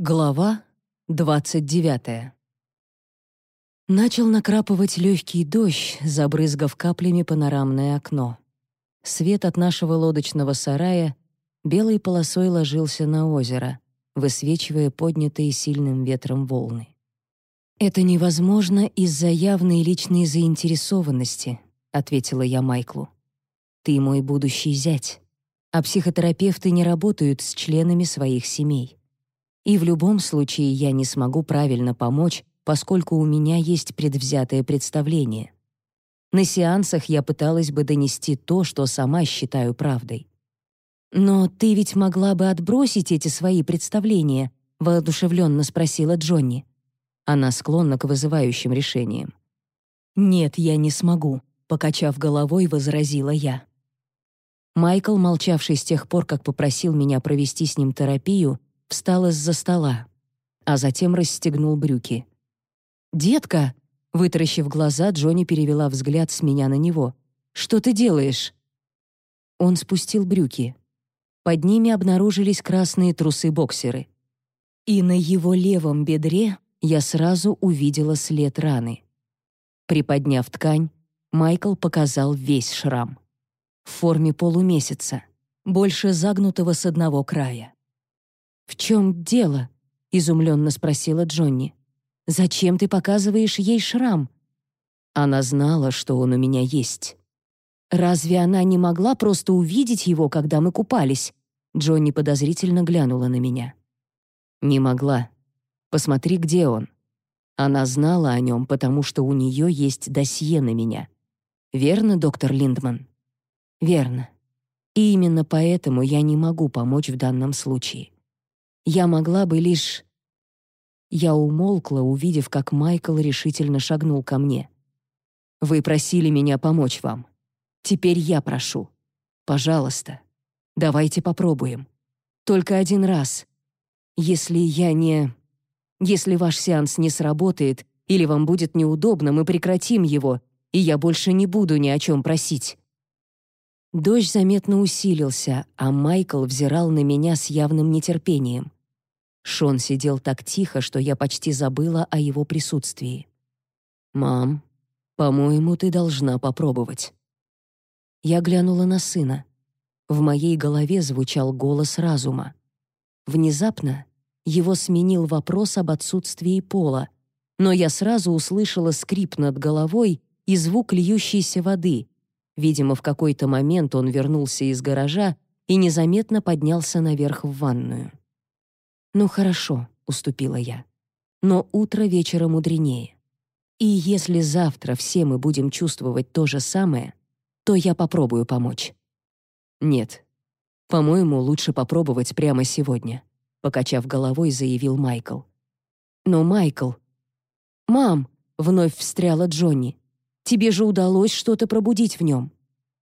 Глава 29. Начал накрапывать легкий дождь, забрызгав каплями панорамное окно. Свет от нашего лодочного сарая белой полосой ложился на озеро, высвечивая поднятые сильным ветром волны. «Это невозможно из-за явной личной заинтересованности», — ответила я Майклу. «Ты мой будущий зять, а психотерапевты не работают с членами своих семей». И в любом случае я не смогу правильно помочь, поскольку у меня есть предвзятое представление. На сеансах я пыталась бы донести то, что сама считаю правдой. «Но ты ведь могла бы отбросить эти свои представления», — воодушевленно спросила Джонни. Она склонна к вызывающим решениям. «Нет, я не смогу», — покачав головой, возразила я. Майкл, молчавший с тех пор, как попросил меня провести с ним терапию, встал из-за стола, а затем расстегнул брюки. «Детка!» — вытаращив глаза, Джонни перевела взгляд с меня на него. «Что ты делаешь?» Он спустил брюки. Под ними обнаружились красные трусы-боксеры. И на его левом бедре я сразу увидела след раны. Приподняв ткань, Майкл показал весь шрам. В форме полумесяца, больше загнутого с одного края. «В чем дело?» — изумленно спросила Джонни. «Зачем ты показываешь ей шрам?» Она знала, что он у меня есть. «Разве она не могла просто увидеть его, когда мы купались?» Джонни подозрительно глянула на меня. «Не могла. Посмотри, где он». Она знала о нем, потому что у нее есть досье на меня. Верно, доктор Линдман? Верно. И именно поэтому я не могу помочь в данном случае. Я могла бы лишь... Я умолкла, увидев, как Майкл решительно шагнул ко мне. «Вы просили меня помочь вам. Теперь я прошу. Пожалуйста, давайте попробуем. Только один раз. Если я не... Если ваш сеанс не сработает или вам будет неудобно, мы прекратим его, и я больше не буду ни о чем просить». Дождь заметно усилился, а Майкл взирал на меня с явным нетерпением. Шон сидел так тихо, что я почти забыла о его присутствии. «Мам, по-моему, ты должна попробовать». Я глянула на сына. В моей голове звучал голос разума. Внезапно его сменил вопрос об отсутствии пола, но я сразу услышала скрип над головой и звук льющейся воды. Видимо, в какой-то момент он вернулся из гаража и незаметно поднялся наверх в ванную. «Ну хорошо», — уступила я. «Но утро вечера мудренее. И если завтра все мы будем чувствовать то же самое, то я попробую помочь». «Нет. По-моему, лучше попробовать прямо сегодня», — покачав головой, заявил Майкл. «Но Майкл...» «Мам!» — вновь встряла Джонни. «Тебе же удалось что-то пробудить в нем.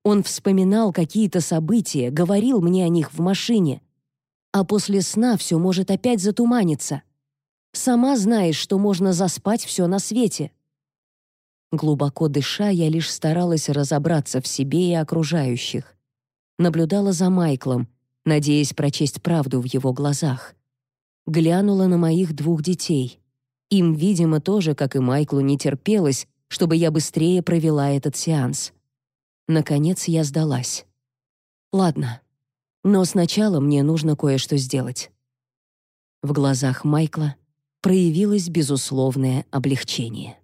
Он вспоминал какие-то события, говорил мне о них в машине а после сна все может опять затуманиться. Сама знаешь, что можно заспать все на свете. Глубоко дыша, я лишь старалась разобраться в себе и окружающих. Наблюдала за Майклом, надеясь прочесть правду в его глазах. Глянула на моих двух детей. Им, видимо, тоже, как и Майклу, не терпелось, чтобы я быстрее провела этот сеанс. Наконец я сдалась. Ладно, но сначала мне нужно кое-что сделать. В глазах Майкла проявилось безусловное облегчение.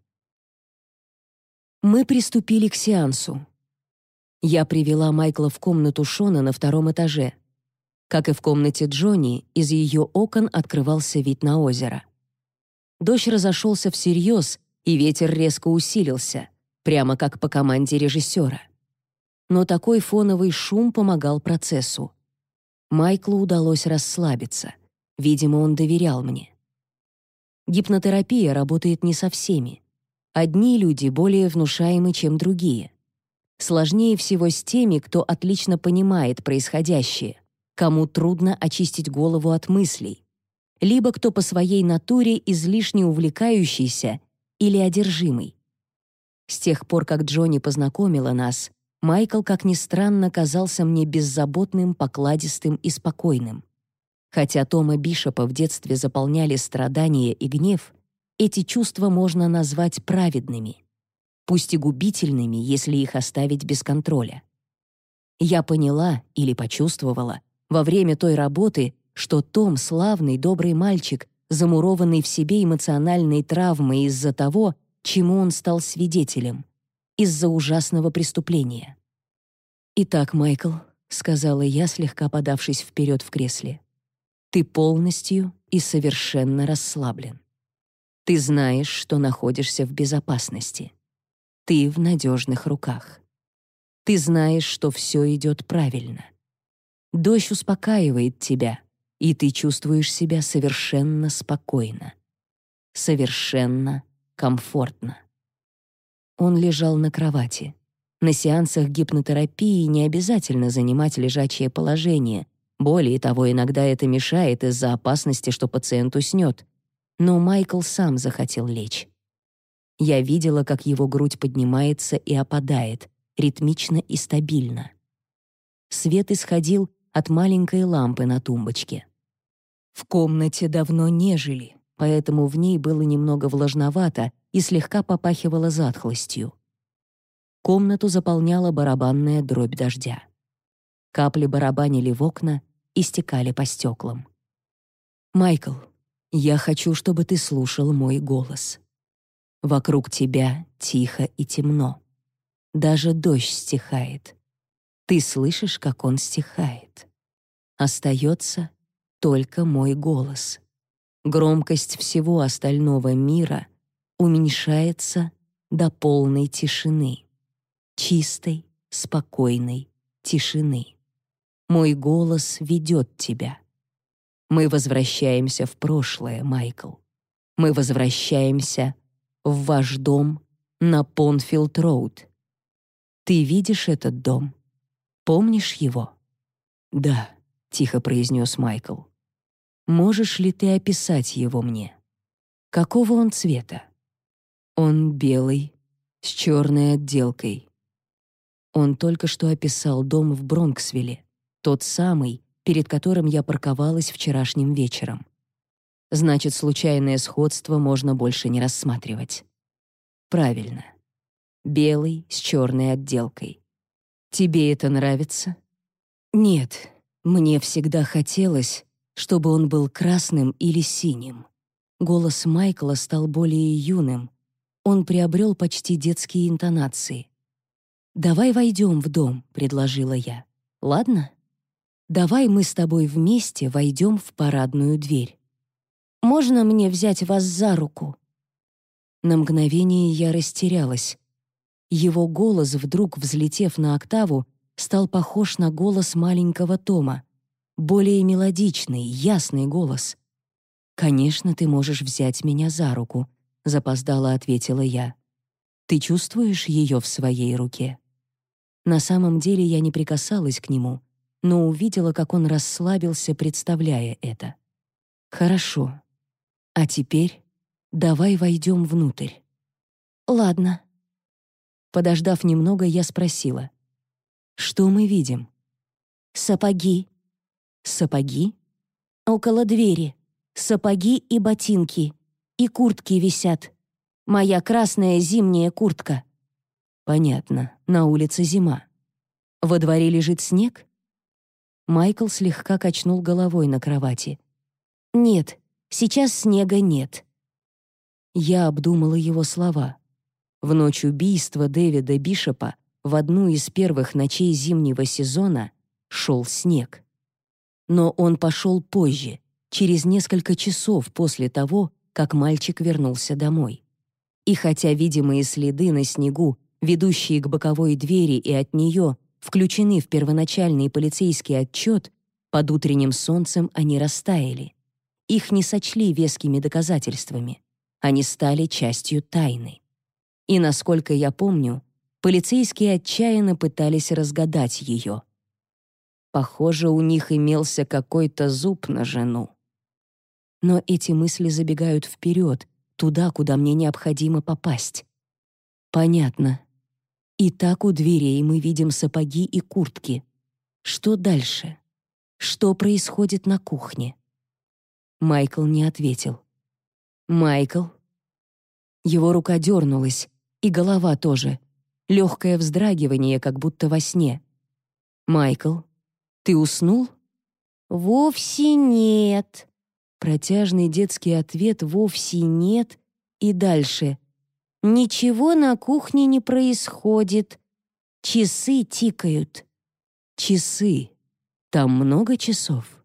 Мы приступили к сеансу. Я привела Майкла в комнату Шона на втором этаже. Как и в комнате Джонни, из ее окон открывался вид на озеро. Дождь разошелся всерьез, и ветер резко усилился, прямо как по команде режиссера. Но такой фоновый шум помогал процессу. Майклу удалось расслабиться. Видимо, он доверял мне. Гипнотерапия работает не со всеми. Одни люди более внушаемы, чем другие. Сложнее всего с теми, кто отлично понимает происходящее, кому трудно очистить голову от мыслей, либо кто по своей натуре излишне увлекающийся или одержимый. С тех пор, как Джонни познакомила нас, Майкл, как ни странно, казался мне беззаботным, покладистым и спокойным. Хотя Тома Бишопа в детстве заполняли страдания и гнев, эти чувства можно назвать праведными, пусть и губительными, если их оставить без контроля. Я поняла или почувствовала во время той работы, что Том — славный, добрый мальчик, замурованный в себе эмоциональной травмой из-за того, чему он стал свидетелем, из-за ужасного преступления. «Итак, Майкл», — сказала я, слегка подавшись вперед в кресле, «ты полностью и совершенно расслаблен. Ты знаешь, что находишься в безопасности. Ты в надежных руках. Ты знаешь, что все идет правильно. Дождь успокаивает тебя, и ты чувствуешь себя совершенно спокойно. Совершенно комфортно. Он лежал на кровати. На сеансах гипнотерапии не обязательно занимать лежачее положение. Более того, иногда это мешает из-за опасности, что пациент уснет. Но Майкл сам захотел лечь. Я видела, как его грудь поднимается и опадает, ритмично и стабильно. Свет исходил от маленькой лампы на тумбочке. В комнате давно не жили, поэтому в ней было немного влажновато и слегка попахивало затхлостью. Комнату заполняла барабанная дробь дождя. Капли барабанили в окна и стекали по стеклам. «Майкл, я хочу, чтобы ты слушал мой голос. Вокруг тебя тихо и темно. Даже дождь стихает. Ты слышишь, как он стихает. Остается только мой голос. Громкость всего остального мира уменьшается до полной тишины. Чистой, спокойной тишины. Мой голос ведет тебя. Мы возвращаемся в прошлое, Майкл. Мы возвращаемся в ваш дом на Понфилд-Роуд. Ты видишь этот дом? Помнишь его? Да, тихо произнес Майкл. Можешь ли ты описать его мне? Какого он цвета? Он белый, с черной отделкой. Он только что описал дом в Бронксвилле, тот самый, перед которым я парковалась вчерашним вечером. Значит, случайное сходство можно больше не рассматривать. Правильно. Белый с черной отделкой. Тебе это нравится? Нет, мне всегда хотелось, чтобы он был красным или синим. Голос Майкла стал более юным. Он приобрел почти детские интонации. «Давай войдем в дом», — предложила я. «Ладно? Давай мы с тобой вместе войдем в парадную дверь. Можно мне взять вас за руку?» На мгновение я растерялась. Его голос, вдруг взлетев на октаву, стал похож на голос маленького Тома более мелодичный, ясный голос. «Конечно, ты можешь взять меня за руку», — запоздало ответила я. «Ты чувствуешь ее в своей руке?» На самом деле я не прикасалась к нему, но увидела, как он расслабился, представляя это. «Хорошо. А теперь давай войдем внутрь». «Ладно». Подождав немного, я спросила. «Что мы видим?» «Сапоги», Сапоги? Около двери. Сапоги и ботинки. И куртки висят. Моя красная зимняя куртка. Понятно, на улице зима. Во дворе лежит снег? Майкл слегка качнул головой на кровати. «Нет, сейчас снега нет». Я обдумала его слова. В ночь убийства Дэвида Бишопа в одну из первых ночей зимнего сезона шел снег. Но он пошел позже, через несколько часов после того, как мальчик вернулся домой. И хотя видимые следы на снегу, ведущие к боковой двери и от нее, включены в первоначальный полицейский отчет, под утренним солнцем они растаяли. Их не сочли вескими доказательствами. Они стали частью тайны. И, насколько я помню, полицейские отчаянно пытались разгадать ее. Похоже, у них имелся какой-то зуб на жену. Но эти мысли забегают вперед, туда, куда мне необходимо попасть. Понятно. И так у дверей мы видим сапоги и куртки. Что дальше? Что происходит на кухне? Майкл не ответил. «Майкл?» Его рука дернулась, и голова тоже. Легкое вздрагивание, как будто во сне. «Майкл, ты уснул?» «Вовсе нет». Протяжный детский ответ «вовсе нет» и дальше. «Ничего на кухне не происходит. Часы тикают». «Часы? Там много часов?»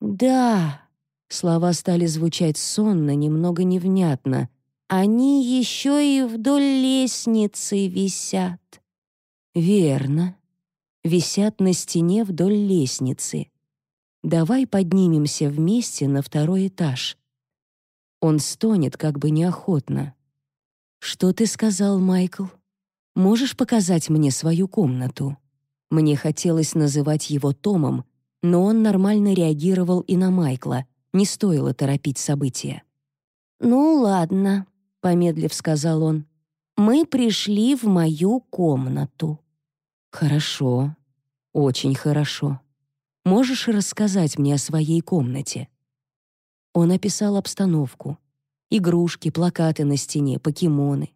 «Да». Слова стали звучать сонно, немного невнятно. «Они еще и вдоль лестницы висят». «Верно. Висят на стене вдоль лестницы. Давай поднимемся вместе на второй этаж». Он стонет как бы неохотно. «Что ты сказал, Майкл? Можешь показать мне свою комнату?» Мне хотелось называть его Томом, но он нормально реагировал и на Майкла, не стоило торопить события. «Ну ладно», — помедлив сказал он, — «мы пришли в мою комнату». «Хорошо, очень хорошо. Можешь рассказать мне о своей комнате?» Он описал обстановку. Игрушки, плакаты на стене, покемоны.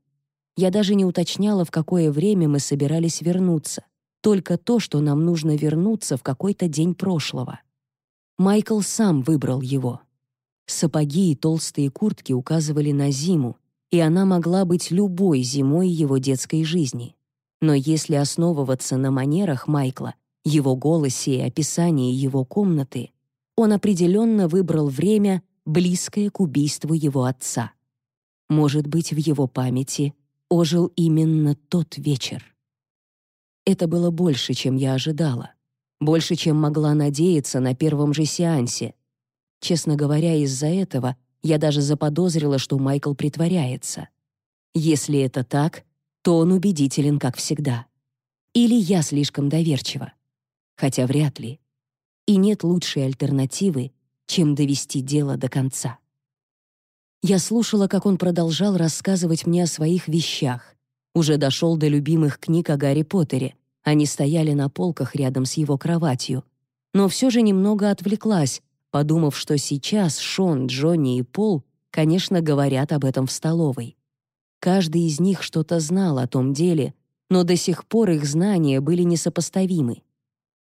Я даже не уточняла, в какое время мы собирались вернуться. Только то, что нам нужно вернуться в какой-то день прошлого. Майкл сам выбрал его. Сапоги и толстые куртки указывали на зиму, и она могла быть любой зимой его детской жизни. Но если основываться на манерах Майкла, его голосе и описании его комнаты, он определенно выбрал время, близкое к убийству его отца. Может быть, в его памяти ожил именно тот вечер. Это было больше, чем я ожидала. Больше, чем могла надеяться на первом же сеансе. Честно говоря, из-за этого я даже заподозрила, что Майкл притворяется. Если это так, то он убедителен, как всегда. Или я слишком доверчива. Хотя вряд ли. И нет лучшей альтернативы, чем довести дело до конца. Я слушала, как он продолжал рассказывать мне о своих вещах. Уже дошел до любимых книг о Гарри Поттере, они стояли на полках рядом с его кроватью. Но все же немного отвлеклась, подумав, что сейчас Шон, Джонни и Пол, конечно, говорят об этом в столовой. Каждый из них что-то знал о том деле, но до сих пор их знания были несопоставимы.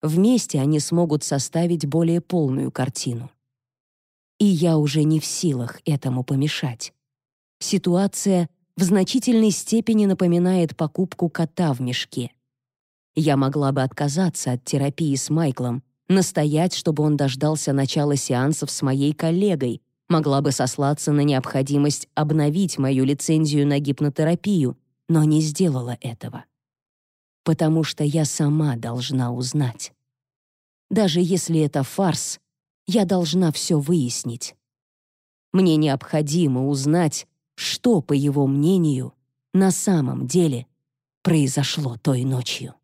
Вместе они смогут составить более полную картину. И я уже не в силах этому помешать. Ситуация в значительной степени напоминает покупку кота в мешке. Я могла бы отказаться от терапии с Майклом, настоять, чтобы он дождался начала сеансов с моей коллегой, могла бы сослаться на необходимость обновить мою лицензию на гипнотерапию, но не сделала этого. Потому что я сама должна узнать. Даже если это фарс, я должна все выяснить. Мне необходимо узнать, что, по его мнению, на самом деле произошло той ночью.